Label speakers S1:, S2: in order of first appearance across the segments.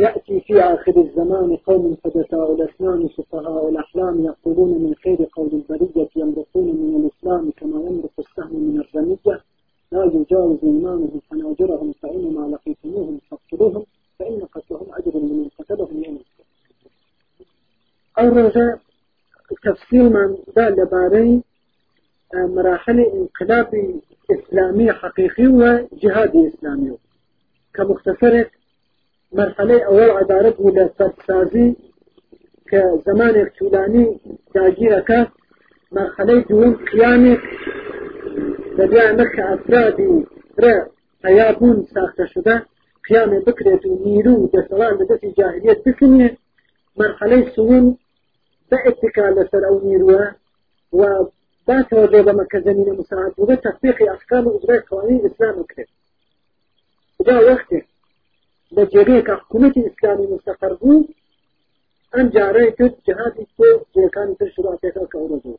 S1: يأتي في آخر الزمان قوم حدثاء الأسنان سفهاء الأحلام يقولون من خير قول البرية يمرقون من الإسلام كما يمرق السهم من الرمية. لا يجاوز إيمانهم حناجرهم فإنما لقيتموهم فاقتلوهم فإن قتلهم أجر لمن قتلهم يوم أو تفصيل من ذا لباري آه، مراحل انقلاب إسلامي حقيقي وجهادي إسلامي. كمختصرة مرحلة أول عبارة ولا سازي كزمان طولاني داجيرك مرحلة دون قيامك. بدأ مك أفرادي را حيابون ساخته شده قيام بكرة ونيرو دسوال بدأت جاهلية بكنية. مرحلة سون باتكال لسر أو نيروه و با توجه بمكة زمين مساعد وده تطبيق أحكام وإجراء قوانين الإسلام وكده جاء وقته لجريك حكومة إسلامي مستقر بو أم جاري تد جهاد إسلام جيكان تشراتك كأورجو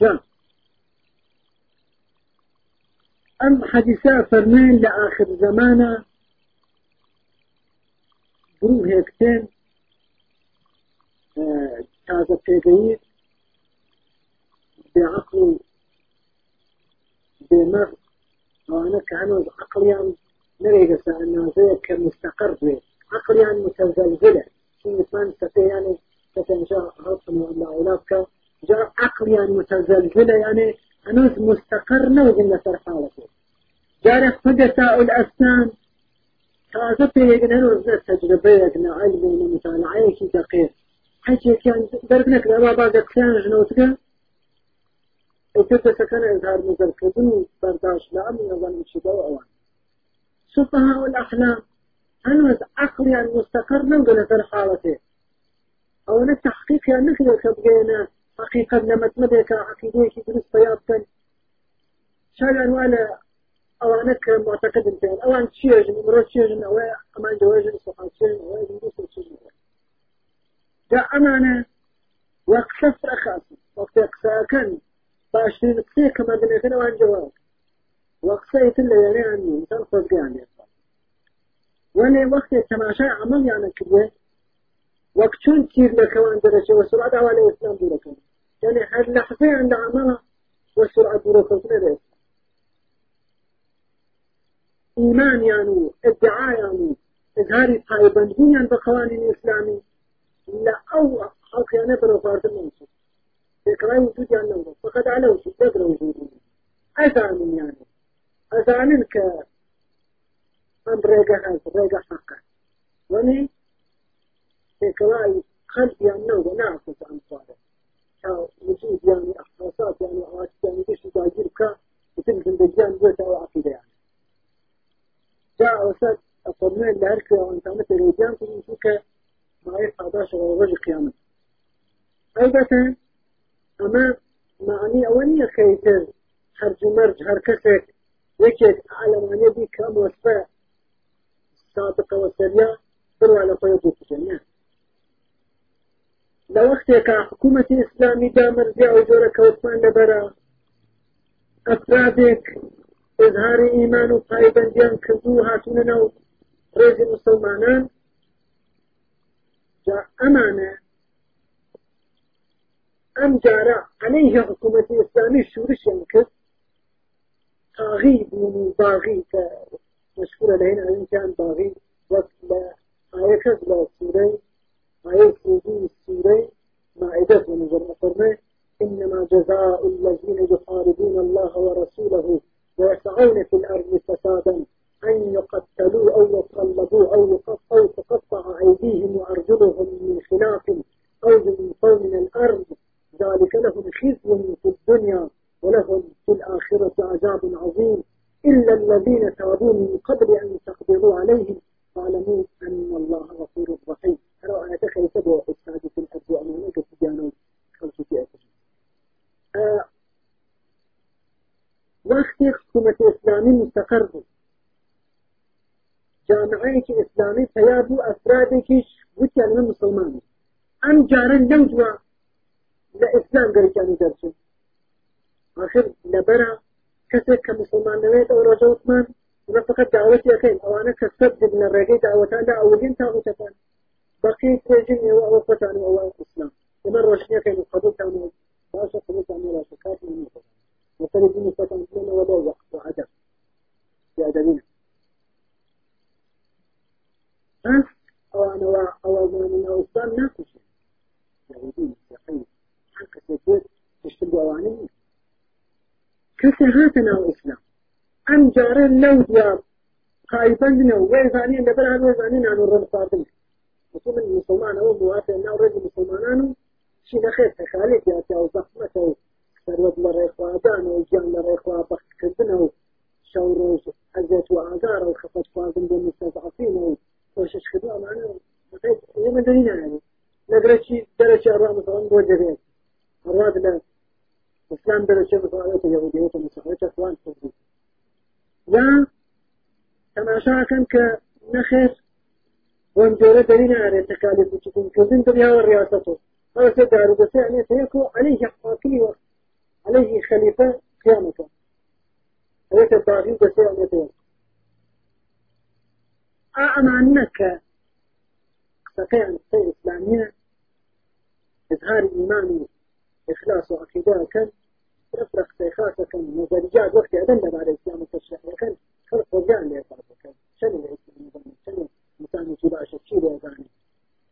S1: جاء أم حديثة فرمان لآخر زمانه برو هيكتين تازه پێگەیت بێعقل و بێمەغ ئەوانە کە هەنوز عقلیان نرێگەسە ئەنازەیە کە مستقر بێ عقلیان متزلزلة. چون مثلا سفياني ستنجا هرسم ولا أولادك جاء عقليا متزلزلة يعني أنوز مستقر نوزن لسر حالته جاري فقساء الأسنان. تازه بيقن هنوز تجربة يقن علم ومطالعة دقيق حەجێکیان دەرک نەکرا با باگەکسیان ژنەوتگە ئەوتر سەکەن ئەزهار مزەرکردن و بەرداشت لە ئەم نەزانم چیدا و ئەوان سفها والأحلام هنوز عقليا مستقر نوغ لسر حالته أو تحقيق يعني نكذا كبقينا حقيقة لما تمدك عقيديك درس بياضا شايلان ولا أو أنك معتقد انتين أو أن تشيجن مرات تشيجن أو أمان جواجن صحات تشيجن أو أن دوس تشيجن. جا أمانة وقت وقت أقساكن باشترين قصية كما دنيتنا وان جواب. وقصية اللي يعني عني مثال خزقي عني ولي وقت التماشى عمل يعني كده وقت شون تير لك وان درجة وسرعة على الإسلام دورك يعني هاد لحظة عند عملها وسرعة دورك الإسلام إيمان يعني ادعاء يعني إظهاري طيبا يعني بقوانين الإسلامي لا أو حق يعني برو فرد منصب فكرة وجود يعني نور فقد على وجود قدر وجوده أزعم أزعم ك أم هذا ريقة حقا وني فكرة قلب يعني نعكس عن صالح وجود يعني أحساسات يعني أوقات يعني بيش تاجرك وتلزم دجان بيت أو عقيدة يعني. جاء وسط الطرمين لهركة وأنت عمت الرجال تنسوك معي 11 رجل قيامة. أيضا أما معني أولية كيتر هرج مرج هركسك يكيد على معني بي كم وصفة صادقة وسرية بروا على طيب الجنة. لو أختك حكومة إسلامي دامر بيع وجورك وثمان لبرا. أفرادك إظهار إيمان وقائبا ديان كردوها سننا ريز المسلمانان أمانة. أم جارة عليه حكومة إسلامي شورش ينكر. طاغي بوني باغي مشهورة لهنا أن كان باغي وقت لا آية كذلة سورة آية سورة سورة مائدة ونظر فرمه إنما جزاء الذين يحاربون الله ورسوله ويسعون في الأرض فسادا أن يقتلوا أو يصلبوا أو أو تقطع أيديهم وأرجلهم من خلاف أو ينفوا من الأرض ذلك لهم خزي في الدنيا ولهم في الآخرة عذاب عظيم إلا الذين تابوا من قبل أن تقدروا عليهم فاعلموا أن الله غفور رحيم أنا أتخيل تبع أستاذ في الأرض وأمانة تجانا خلصتي أتجي أه وقت حكومة إسلامي مستقر جامعەیەکی ئیسلامی پیا بوو ئەفرادێکیش وتیان من مسلمانی ئەم جارن نەوتوە لە ئیسلام گەرەکانی دەرچن آخر لەبەرە کەسێک کە مسلمان دەوێت ئەو ڕۆژە وتمان أنا فقط دعوتي أكين أو أنا كسبت من الرقي دعوتان لا أولين تاغوتان بقيت تجني وأوفتان وأوان الإسلام ومن أكين قبول تانو باشا قبول تانو لا شكات من المفتان دين فتان من ولا وقت وعدم أدبنا أه أو أنا أو أنا أو إسلام ناكش يهودين يقين حق سيكون تشتغل أوانين كسي هاتنا إسلام أم جارين لو دياب خايفين ويزانين لبلا هم ويزانين عن الرب فاطمة مسلم المسلمان أو موافق أنه رجل مسلمانانو شي نخير تخاليك يا تاو زخمته ثروت لريخوادان وجان لريخوا بخت كردنه شوروز أزيت وآذار وخفت فاضل بالمستضعفين وشش خدوة معنا. هي من دنيا يعني نقرأ درجة الرا مثلا بوجه الراد لا إسلام درجة مثلا يهودية ومسيحية أخوان تفضل و تماشاكن کە نەخێر وەم جۆرە دەری نارێت تەکالیف بچکن کردن دنیا و ریاسته هذا سيد دارو بس يعني سيكو عليه حاكم وقت. عليه خليفة قيامته الطاغي بس يعني سيكو أمانك سقيا السيد الإسلامية؟ إظهار إيمان إخلاص وعقيدة كان تفرق سيخاسة كان نظريات وقت أدن بعد الإسلام التشريع كان فرق وجان ليفرق كان شنو الإسلام يظن شنو يجيب عشر شيء ليظن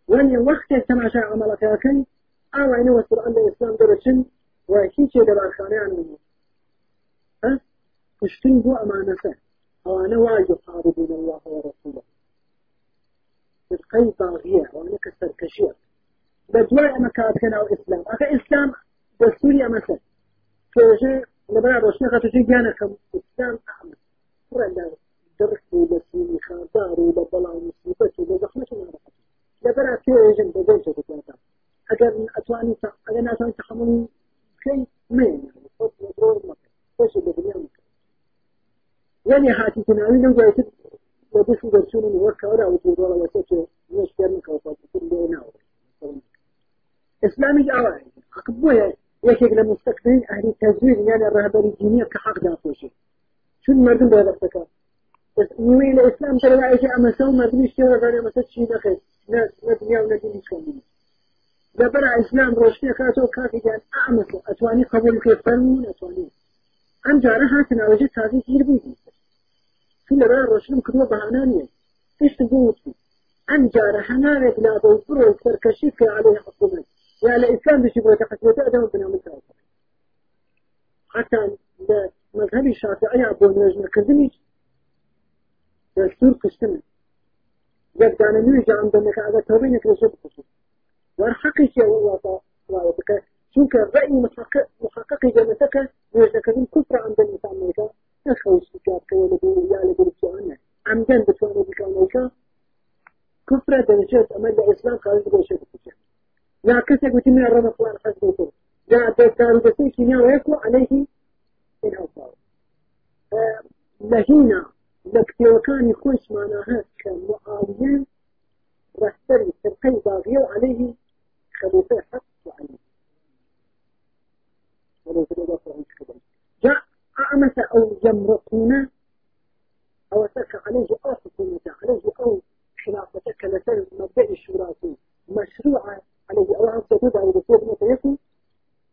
S1: وأن وقت تماشى عملك كان أو وصل أن الإسلام درشن خانة عنه ها؟ كشتن بو أمانة أو أنا واجب يحاربون الله ورسوله طاغية وأنا كسر كشيء بدواء مكاتنا وإسلام أخي إسلام. دستوري مثلا كوجه لبرا روشنا خاطر شي جانا كم إسلام أحمد. فرع لا درس ولا سيني خاطر ولا بلا مصيبة ولا زخمة ما رفض لبرا كوجه بدل شو تلاتا أجر أتواني أجر ناسان تحمل شيء مين يعني صوت مدرور مكة وش الدنيا مكة يعني هاتي تناوي لو جايت ودش درسون الوكا ولا وجود ولا وسوت مش كان كوفا كل يوم إسلامي أوائل أكبوه يكيك لمستقبلين أهل التزوير يعني الرهبري الدينية كحق دافوشي شو المردم بهذا السكا بس نيوي الإسلام ترى عايشة أما سو مردم يشتغل غير ما تشي نخيس ناس ندنيا وندين يشكمون لبرع إسلام روشتي خاتو كافي كان أعمس أتواني قبول كيف فرمون أتواني أم جارها تناوجت هذه كثير بيدي في لبرع روشتي كدوة بهانانية إيش تقول أم جارها نارك لا بوفر وكركشيك عليه حكومة يعني الإسلام بيجيبوا تحسبته أدم بنا من حتى مذهبي الشافعي أبو نجم كذني دستور كشتنا جد أنا نيجي عند أنك هذا توبينك لشيء بكشف والحقي شيء هو وعطاء. شو كالرأي محقق محقق جنتك كذن كفر عند النساء أمريكا كتاب كيولي بي يالي بي بسوانا عمدان بسوانا بك أمريكا كفر درجات أمر الإسلام قال بي شيء بكشف لا كسب من الرمضان حسبه لا دكتور بسيط كيمياء ويكو عليه إن أصاب لهنا لكتير كان يخش معناها كمعاوية. رحتري تبقي باغية عليه. خليفة حق وعليه ولو جاء أعمس أو يمرقون أو سك عليه حكومة عليه أو خلافتك لسل مبدأ الشورى مشروعة عليه أو عن سدود أو بسيط متيسي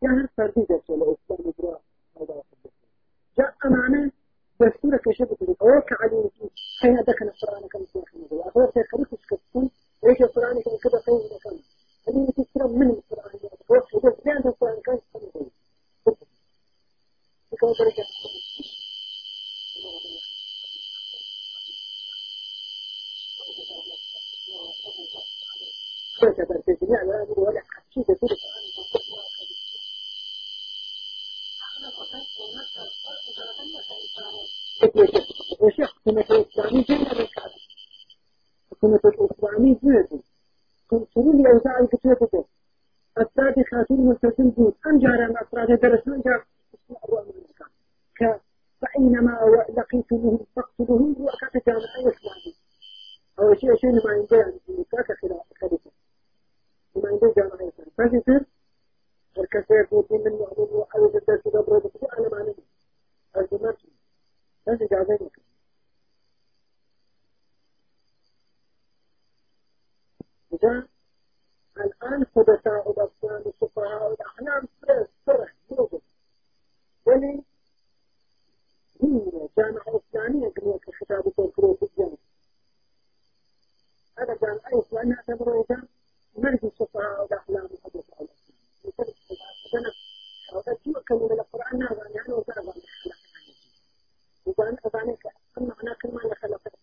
S1: يعني فردي ولا إسلام إجراء هذا جاء معنا دستور كشف كذا أو كعلي حين دخل القرآن كان في آخر مدة وأخذ شيء خليك تسكتون ليش القرآن كان كذا خير كان اللي تذكر من القرآن هو حدث لأن القرآن كان كذا خير كذا درجة تعتبر في الجميع هذه ولا حشيدة كل وشيخ كنت الإسلامي جنة بالكعبة كنت الإسلامي جنة كنت تقول لي أوزاع الكتابة أستاذي خاتون مستسلم جود أم جارة مع أسراد درسنا جار اسمه أبو أمريكا ك فأينما لقيتموهم فاقتلوهم وأكاد جامعة إسلامي أو شيء شيء ما عنده يعني كاك خلافة وموجودة معيشة فجسر الكثير يكون منه عموم أو جدا في دبره أنا الآن فرح ولي هي جامعة إسلامية قبل الخطاب الدكتور في جامعة أعتبره نعرف السفهاء والأحلام وحدث عن السنة وقد جئك من القرآن هذا يعني وبعض الأحلام وبعض أبانك أما هناك ما خلقت